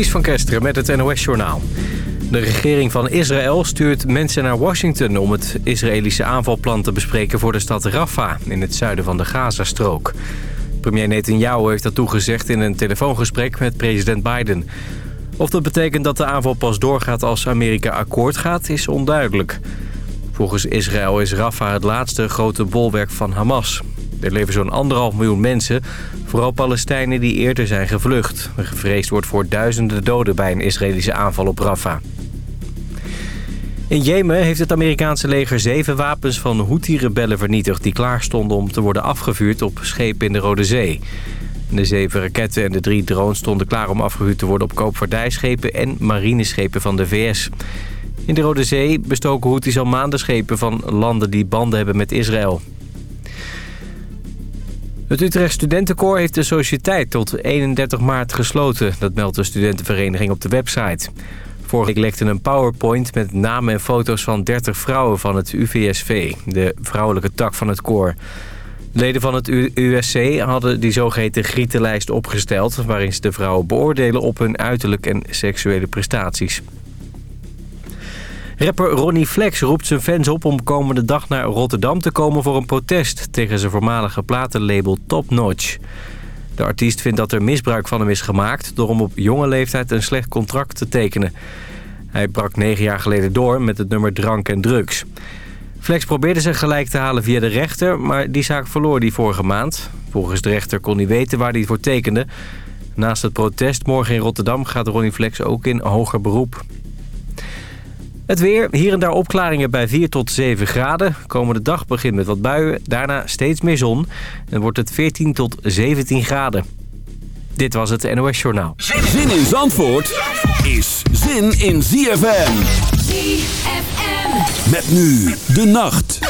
Ties van Kesteren met het NOS-journaal. De regering van Israël stuurt mensen naar Washington... om het Israëlische aanvalplan te bespreken voor de stad Rafah... in het zuiden van de Gazastrook. Premier Netanyahu heeft dat toegezegd in een telefoongesprek met president Biden. Of dat betekent dat de aanval pas doorgaat als Amerika akkoord gaat, is onduidelijk. Volgens Israël is Rafah het laatste grote bolwerk van Hamas. Er leven zo'n anderhalf miljoen mensen, vooral Palestijnen die eerder zijn gevlucht. Er gevreesd wordt voor duizenden doden bij een Israëlische aanval op Rafah. In Jemen heeft het Amerikaanse leger zeven wapens van Houthi-rebellen vernietigd... die klaar stonden om te worden afgevuurd op schepen in de Rode Zee. De zeven raketten en de drie drones stonden klaar om afgevuurd te worden... op koopvaardijschepen en marineschepen van de VS. In de Rode Zee bestoken Houthis al maanden schepen van landen die banden hebben met Israël. Het Utrecht Studentenkoor heeft de sociëteit tot 31 maart gesloten. Dat meldt de studentenvereniging op de website. Vorige week lekte een powerpoint met namen en foto's van 30 vrouwen van het UVSV, de vrouwelijke tak van het koor. Leden van het USC hadden die zogeheten grietenlijst opgesteld... waarin ze de vrouwen beoordelen op hun uiterlijk en seksuele prestaties. Rapper Ronnie Flex roept zijn fans op om komende dag naar Rotterdam te komen voor een protest... tegen zijn voormalige platenlabel Top Notch. De artiest vindt dat er misbruik van hem is gemaakt... door hem op jonge leeftijd een slecht contract te tekenen. Hij brak negen jaar geleden door met het nummer Drank en Drugs. Flex probeerde zich gelijk te halen via de rechter... maar die zaak verloor die vorige maand. Volgens de rechter kon hij weten waar hij voor tekende. Naast het protest morgen in Rotterdam gaat Ronnie Flex ook in hoger beroep. Het weer, hier en daar opklaringen bij 4 tot 7 graden. Komende dag begint met wat buien, daarna steeds meer zon. En wordt het 14 tot 17 graden. Dit was het NOS Journaal. Zin in Zandvoort is zin in ZFM. ZFM. Met nu de nacht.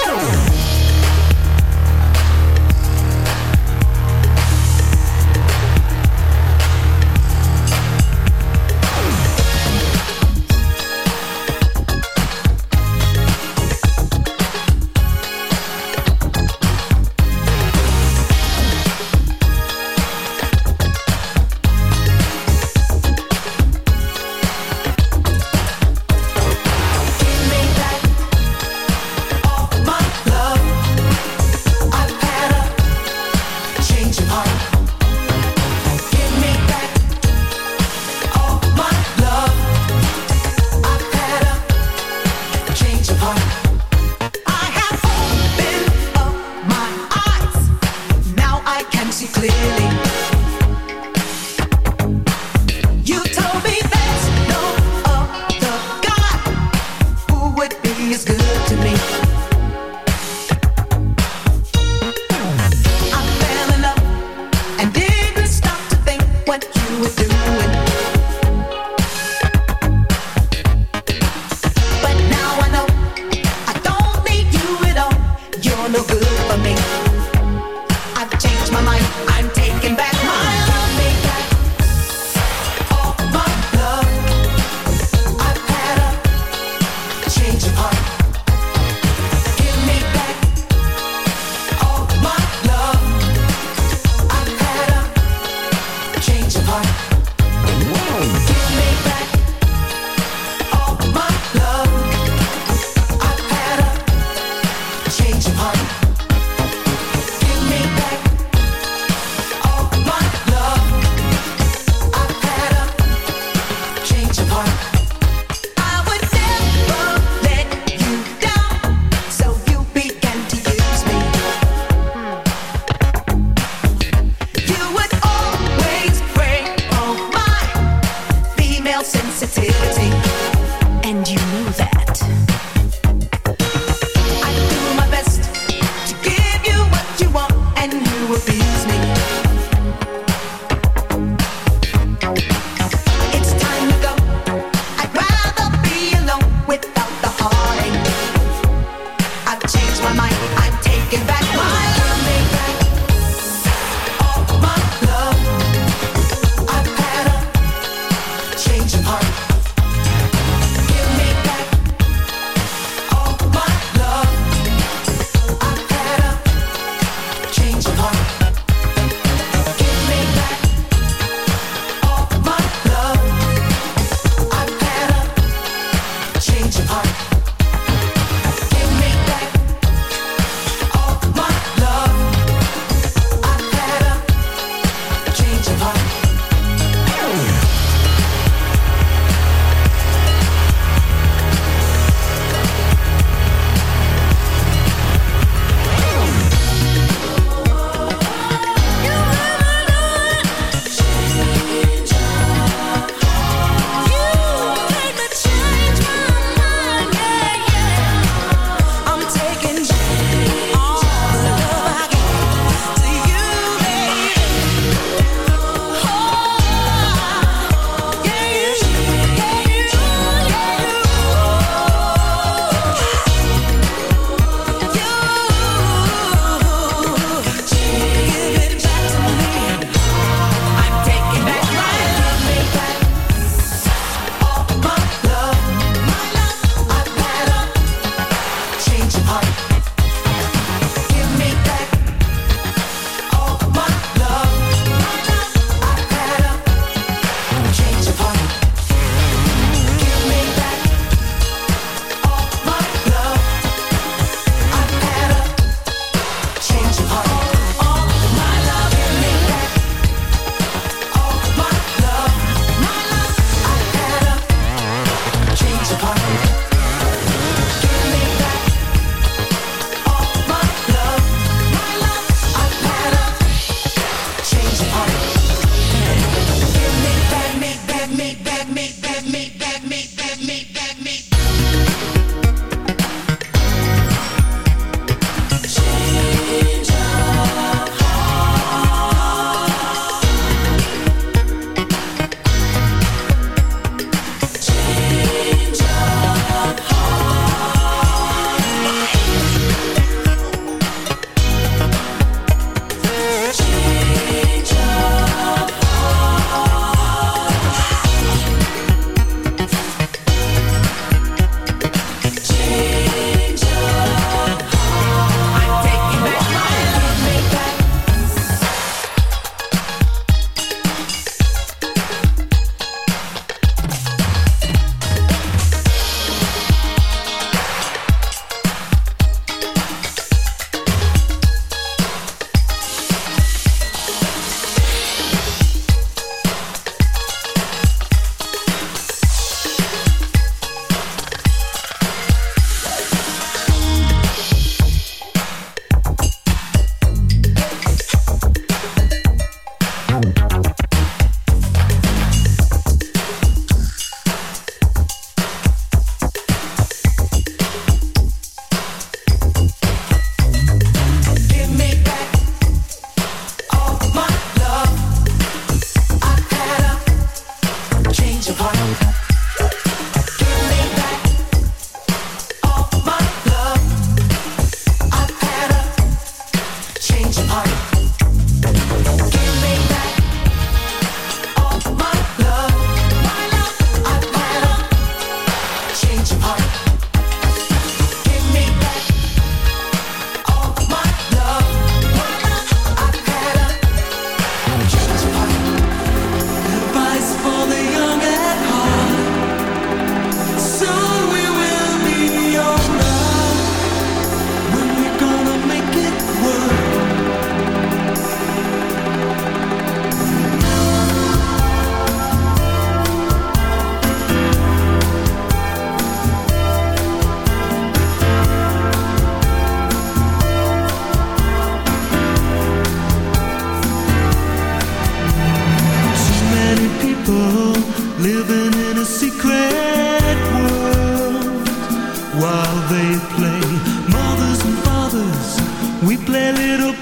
We play little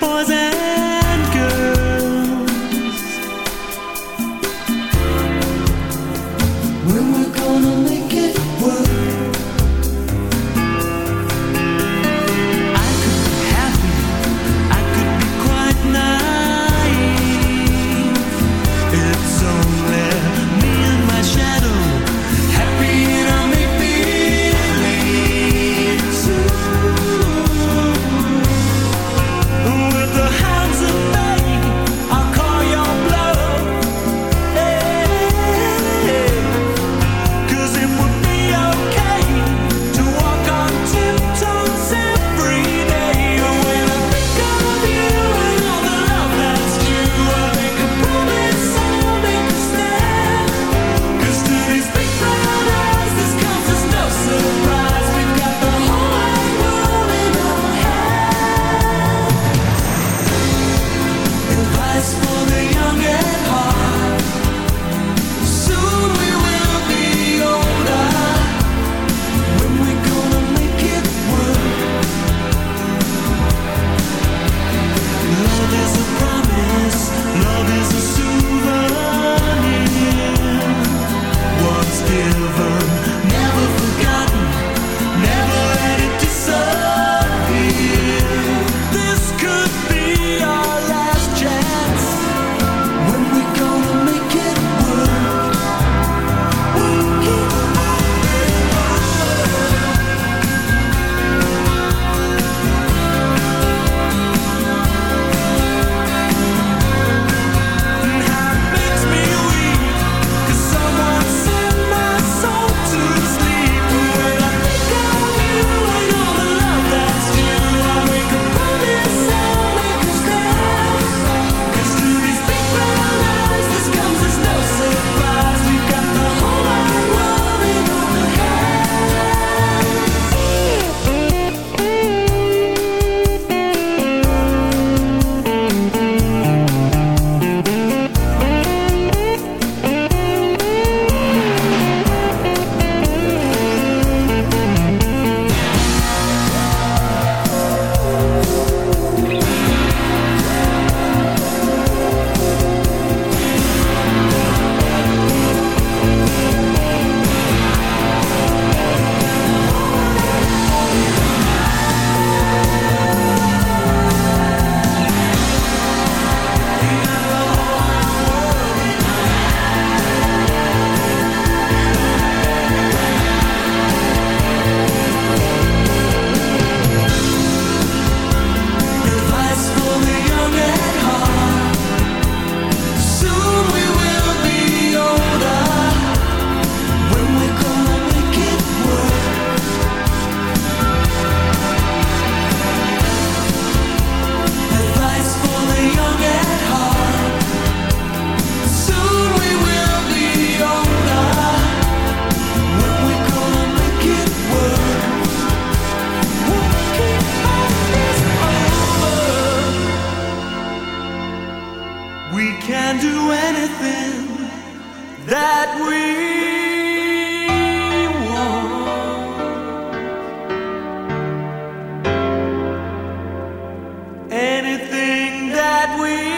anything that we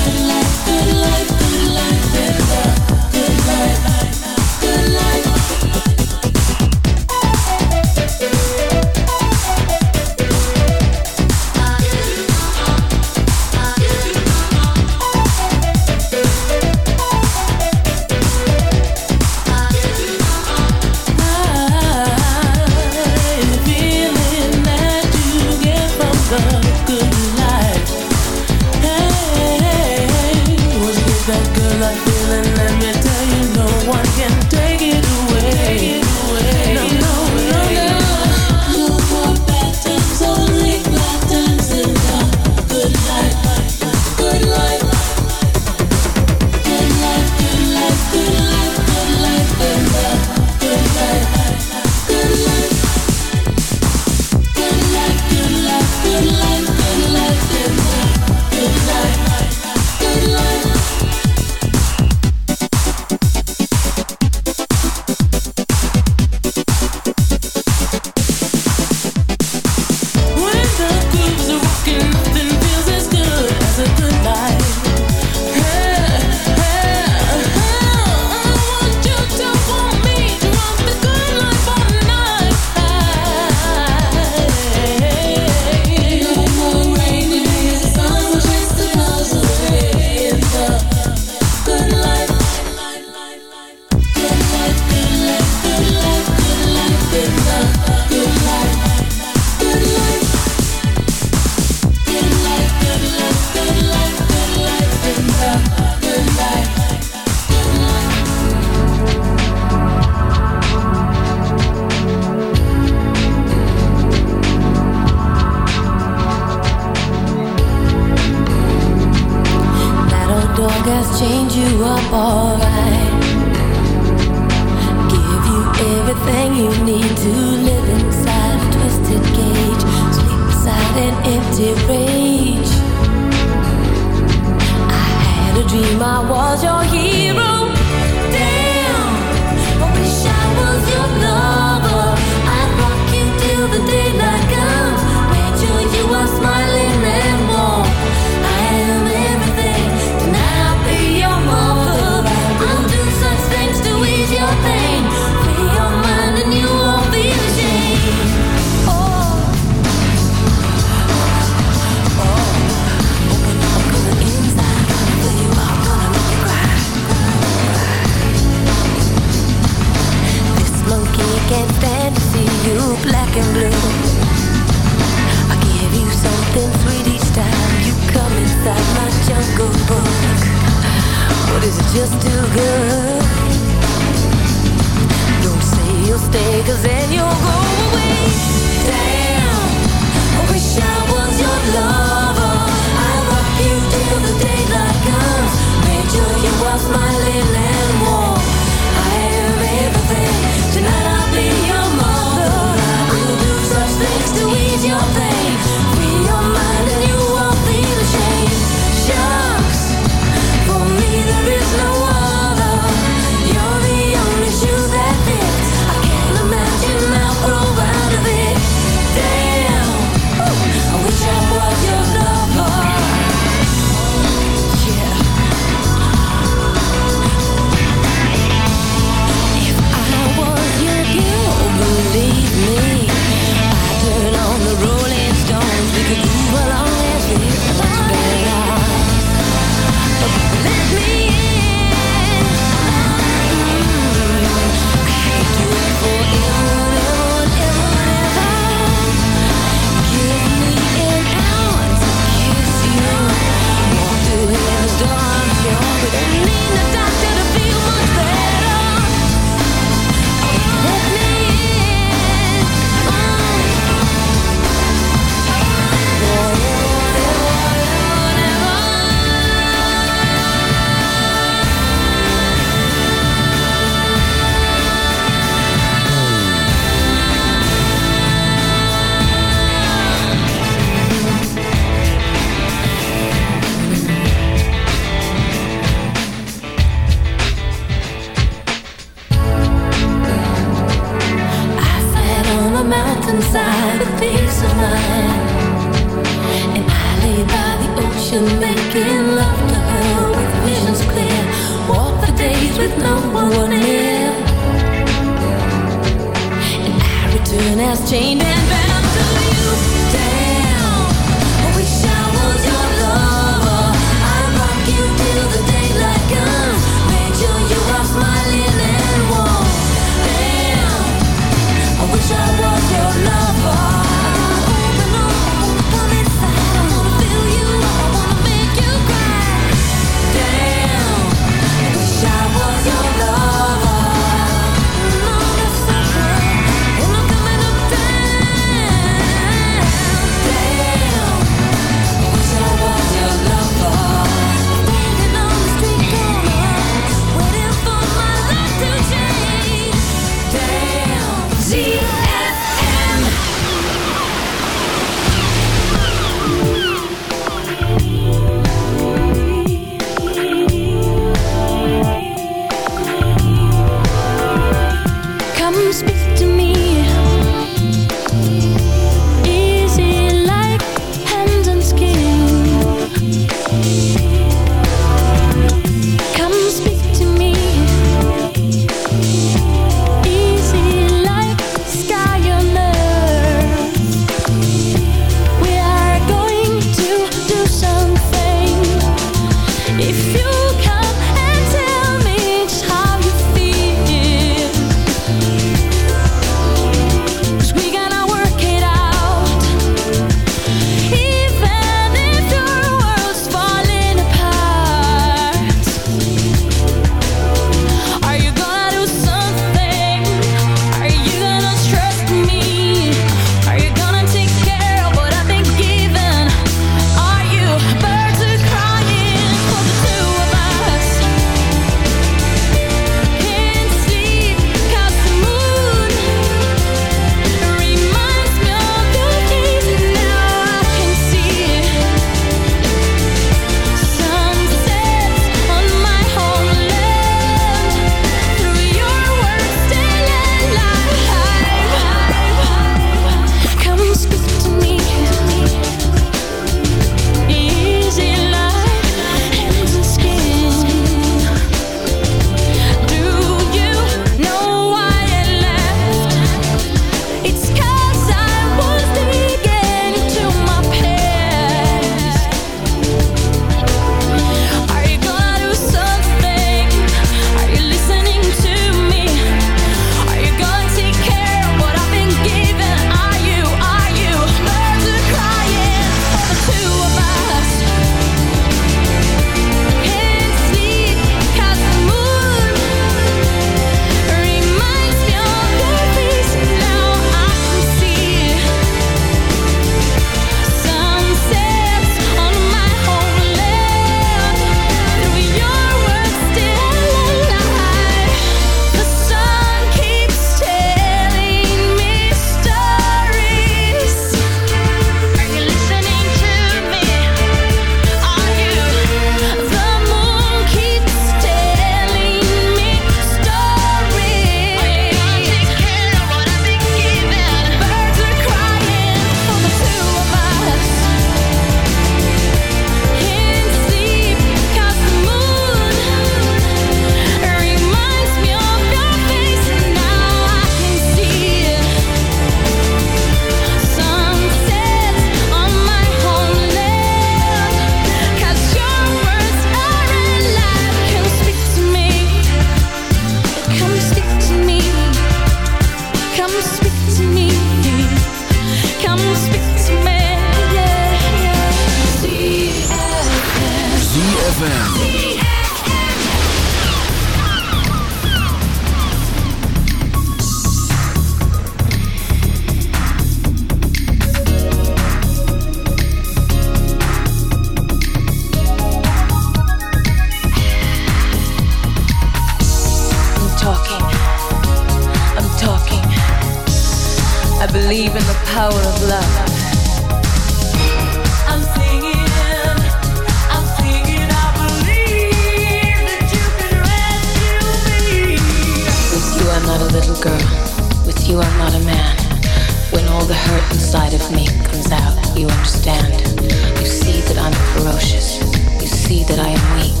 that I am weak.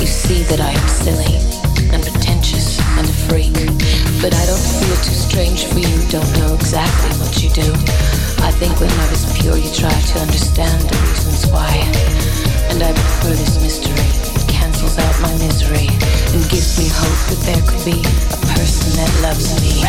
You see that I am silly and pretentious and a freak. But I don't feel too strange for you, don't know exactly what you do. I think when I was pure, you tried to understand the reasons why. And I prefer this mystery. It cancels out my misery and gives me hope that there could be a person that loves me.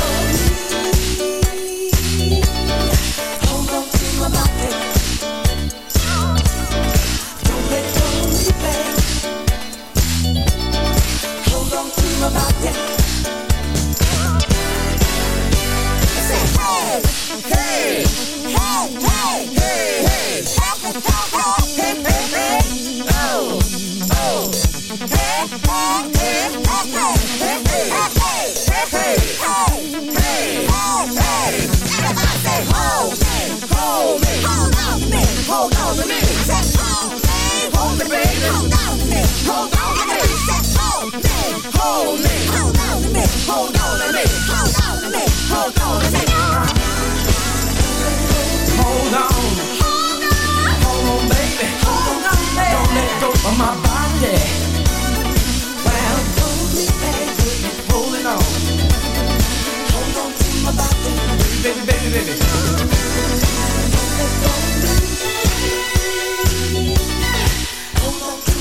Hold on to me. Hold hold me. Hold on to me. Hold on to me. Hold on to me. Hold on to me. Hold on. Hold on. Hold on, baby. Don't let go of my body. Well, on. Hold on to my body. Baby, baby. baby.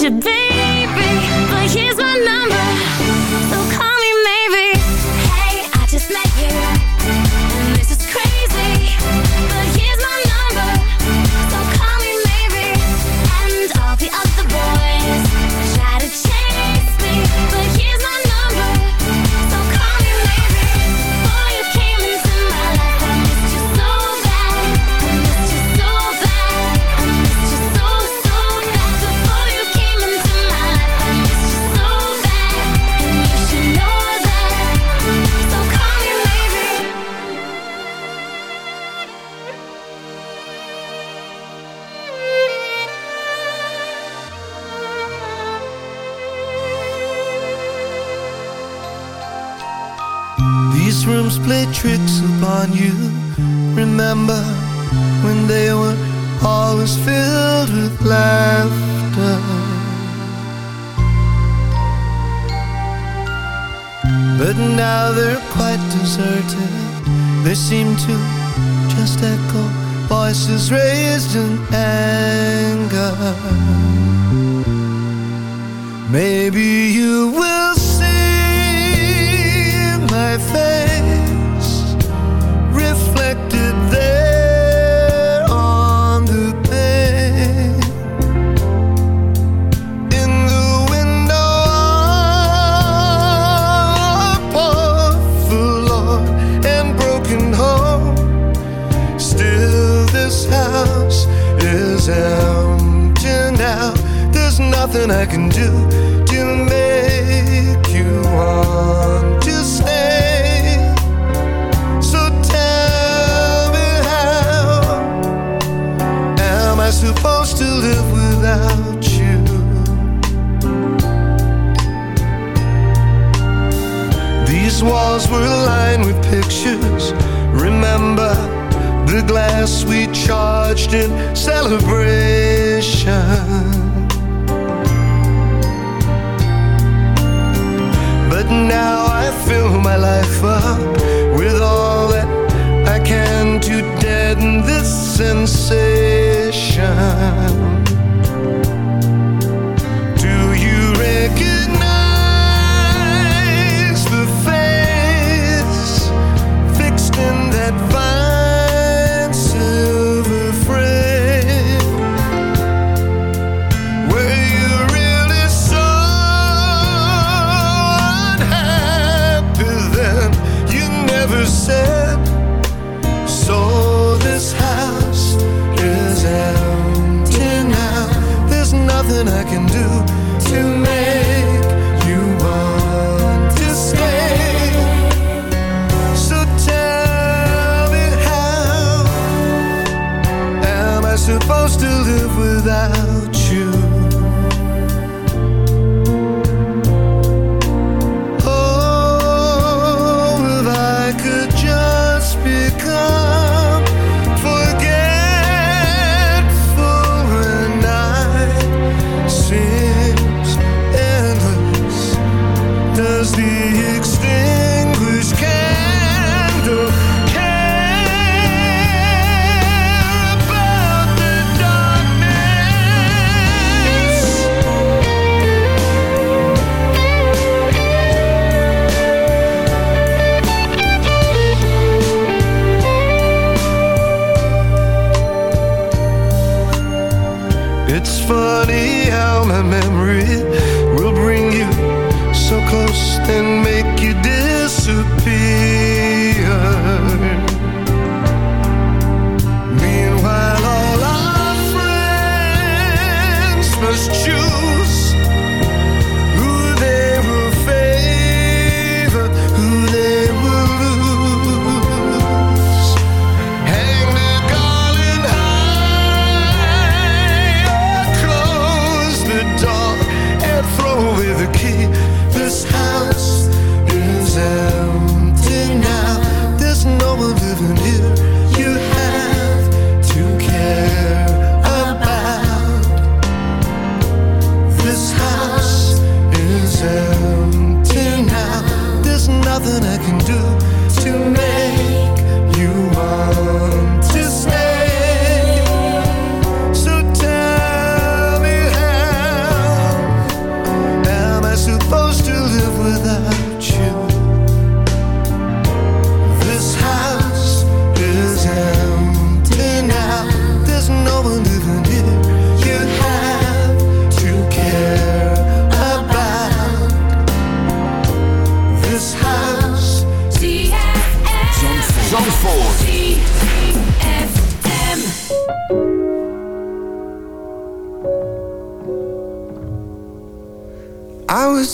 deaden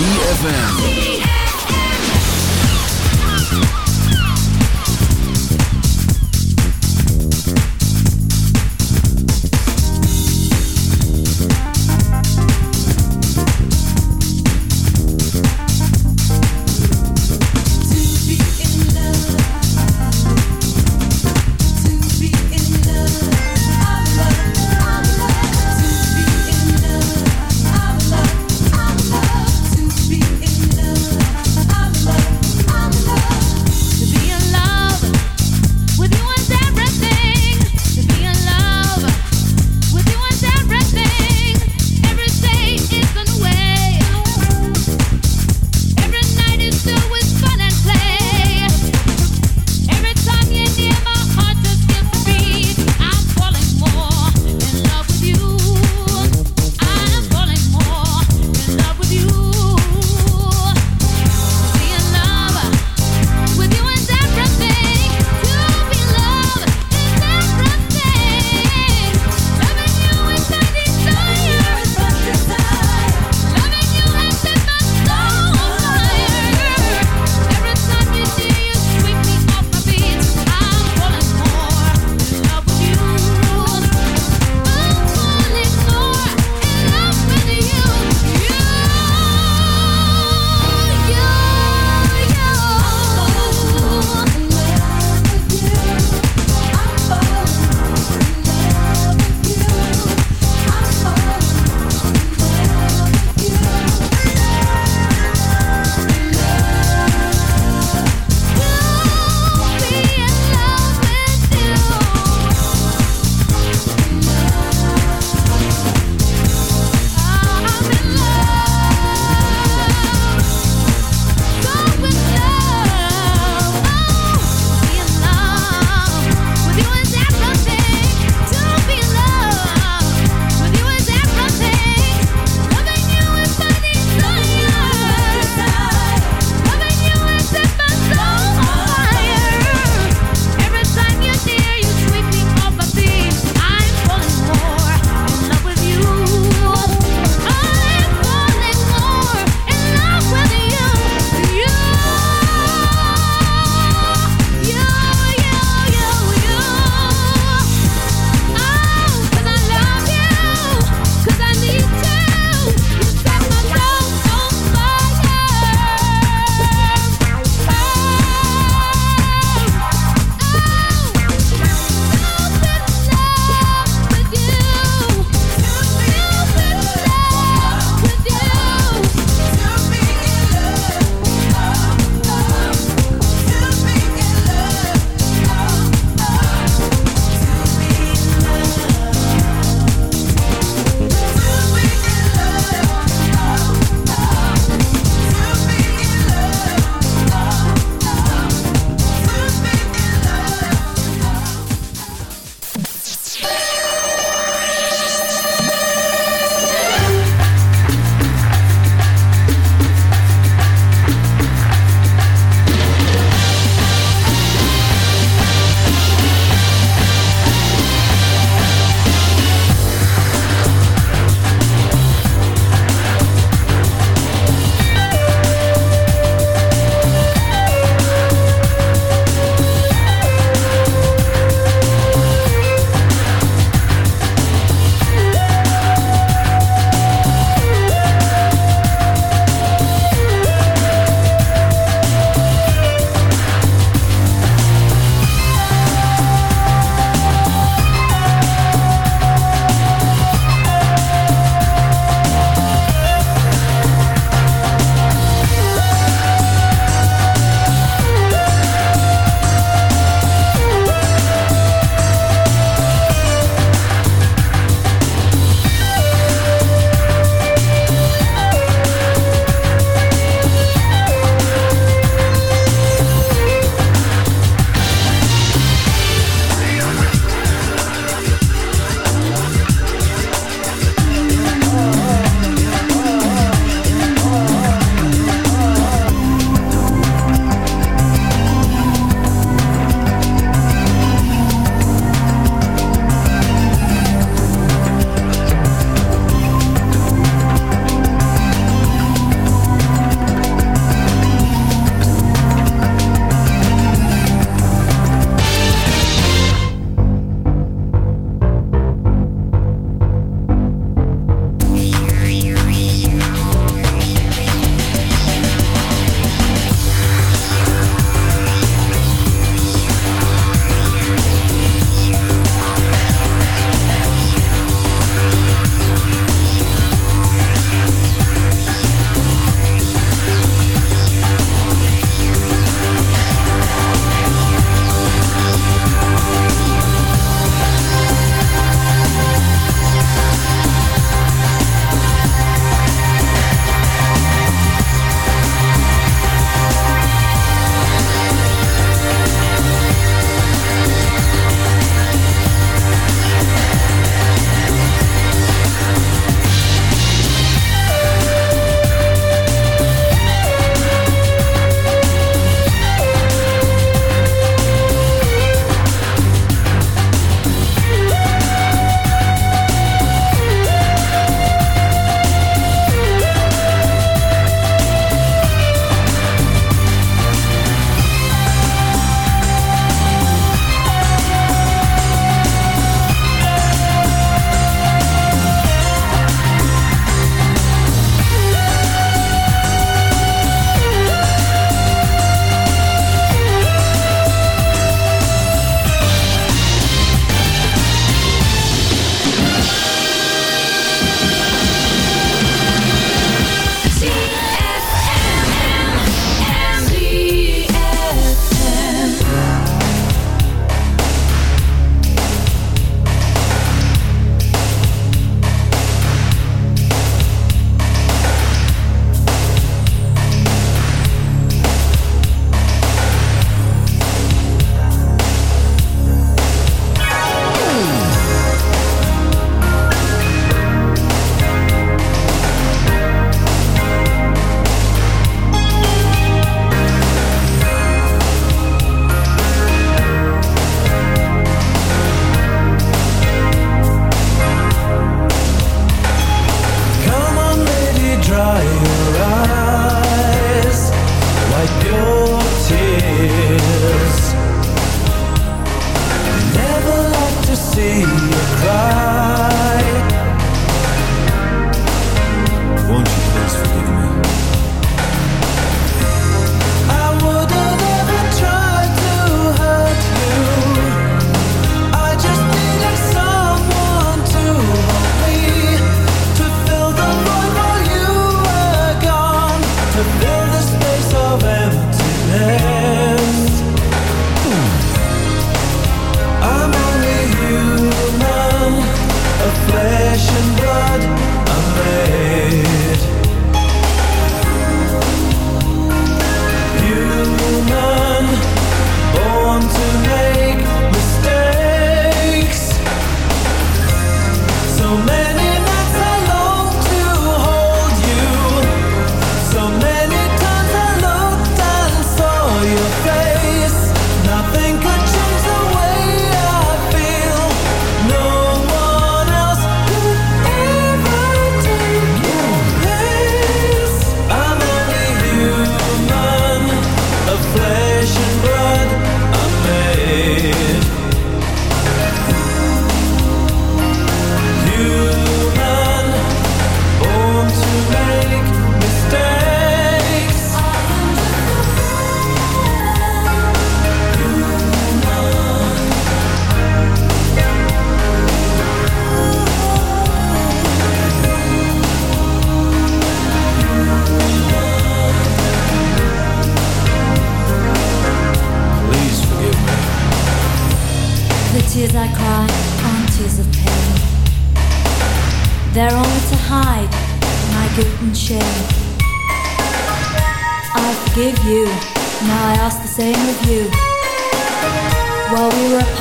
ZFM.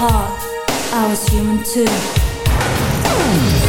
heart, I was human too.